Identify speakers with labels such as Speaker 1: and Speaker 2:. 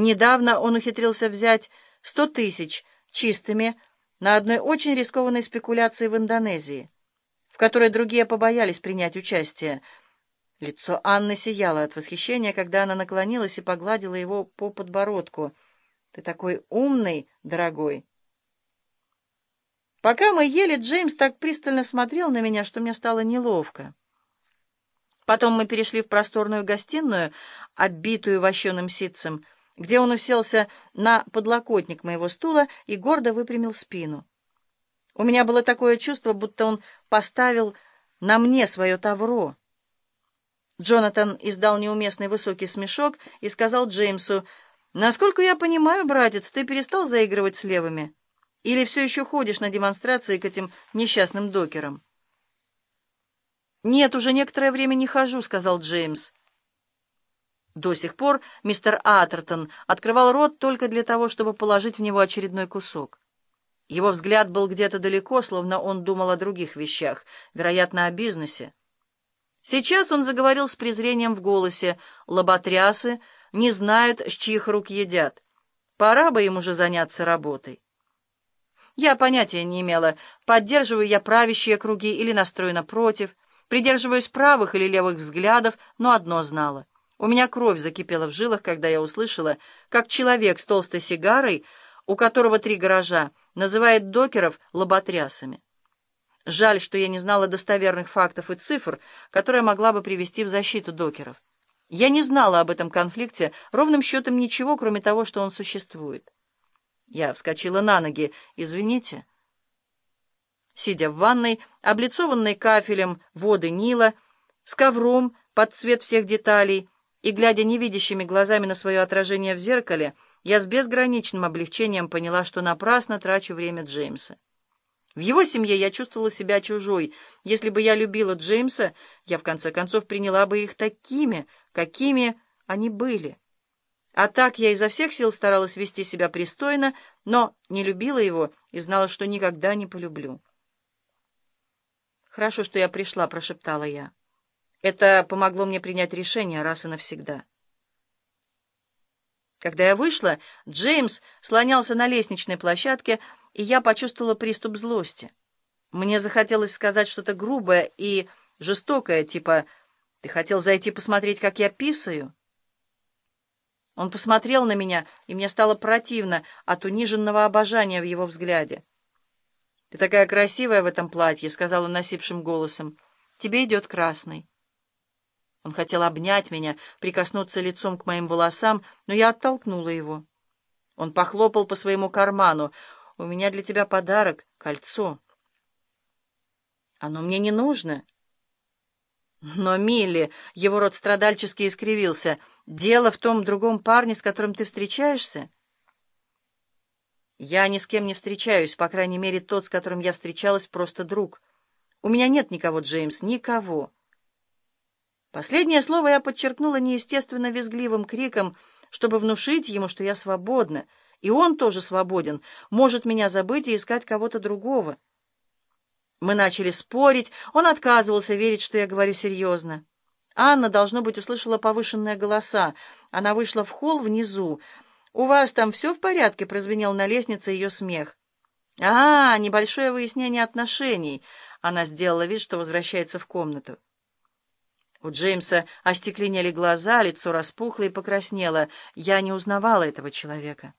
Speaker 1: Недавно он ухитрился взять сто тысяч чистыми на одной очень рискованной спекуляции в Индонезии, в которой другие побоялись принять участие. Лицо Анны сияло от восхищения, когда она наклонилась и погладила его по подбородку. «Ты такой умный, дорогой!» Пока мы ели, Джеймс так пристально смотрел на меня, что мне стало неловко. Потом мы перешли в просторную гостиную, оббитую вощеным ситцем, где он уселся на подлокотник моего стула и гордо выпрямил спину. У меня было такое чувство, будто он поставил на мне свое тавро. Джонатан издал неуместный высокий смешок и сказал Джеймсу, «Насколько я понимаю, братец, ты перестал заигрывать с левыми?» Или все еще ходишь на демонстрации к этим несчастным докерам?» «Нет, уже некоторое время не хожу», — сказал Джеймс. До сих пор мистер Атертон открывал рот только для того, чтобы положить в него очередной кусок. Его взгляд был где-то далеко, словно он думал о других вещах, вероятно, о бизнесе. Сейчас он заговорил с презрением в голосе. «Лоботрясы не знают, с чьих рук едят. Пора бы им уже заняться работой». Я понятия не имела, поддерживаю я правящие круги или настроена против, придерживаюсь правых или левых взглядов, но одно знала. У меня кровь закипела в жилах, когда я услышала, как человек с толстой сигарой, у которого три гаража, называет докеров лоботрясами. Жаль, что я не знала достоверных фактов и цифр, которые могла бы привести в защиту докеров. Я не знала об этом конфликте ровным счетом ничего, кроме того, что он существует. Я вскочила на ноги. «Извините». Сидя в ванной, облицованной кафелем воды Нила, с ковром под цвет всех деталей и глядя невидящими глазами на свое отражение в зеркале, я с безграничным облегчением поняла, что напрасно трачу время Джеймса. В его семье я чувствовала себя чужой. Если бы я любила Джеймса, я в конце концов приняла бы их такими, какими они были. А так я изо всех сил старалась вести себя пристойно, но не любила его и знала, что никогда не полюблю. «Хорошо, что я пришла», — прошептала я. «Это помогло мне принять решение раз и навсегда». Когда я вышла, Джеймс слонялся на лестничной площадке, и я почувствовала приступ злости. Мне захотелось сказать что-то грубое и жестокое, типа «Ты хотел зайти посмотреть, как я писаю?» Он посмотрел на меня, и мне стало противно от униженного обожания в его взгляде. «Ты такая красивая в этом платье», — сказала насипшим голосом. «Тебе идет красный». Он хотел обнять меня, прикоснуться лицом к моим волосам, но я оттолкнула его. Он похлопал по своему карману. «У меня для тебя подарок — кольцо». «Оно мне не нужно». Но Милли, его рот страдальчески искривился — Дело в том другом парне, с которым ты встречаешься? Я ни с кем не встречаюсь, по крайней мере, тот, с которым я встречалась, просто друг. У меня нет никого, Джеймс, никого. Последнее слово я подчеркнула неестественно визгливым криком, чтобы внушить ему, что я свободна, и он тоже свободен, может меня забыть и искать кого-то другого. Мы начали спорить, он отказывался верить, что я говорю серьезно. Анна, должно быть, услышала повышенные голоса. Она вышла в холл внизу. «У вас там все в порядке?» — прозвенел на лестнице ее смех. «А, небольшое выяснение отношений». Она сделала вид, что возвращается в комнату. У Джеймса остекленели глаза, лицо распухло и покраснело. Я не узнавала этого человека.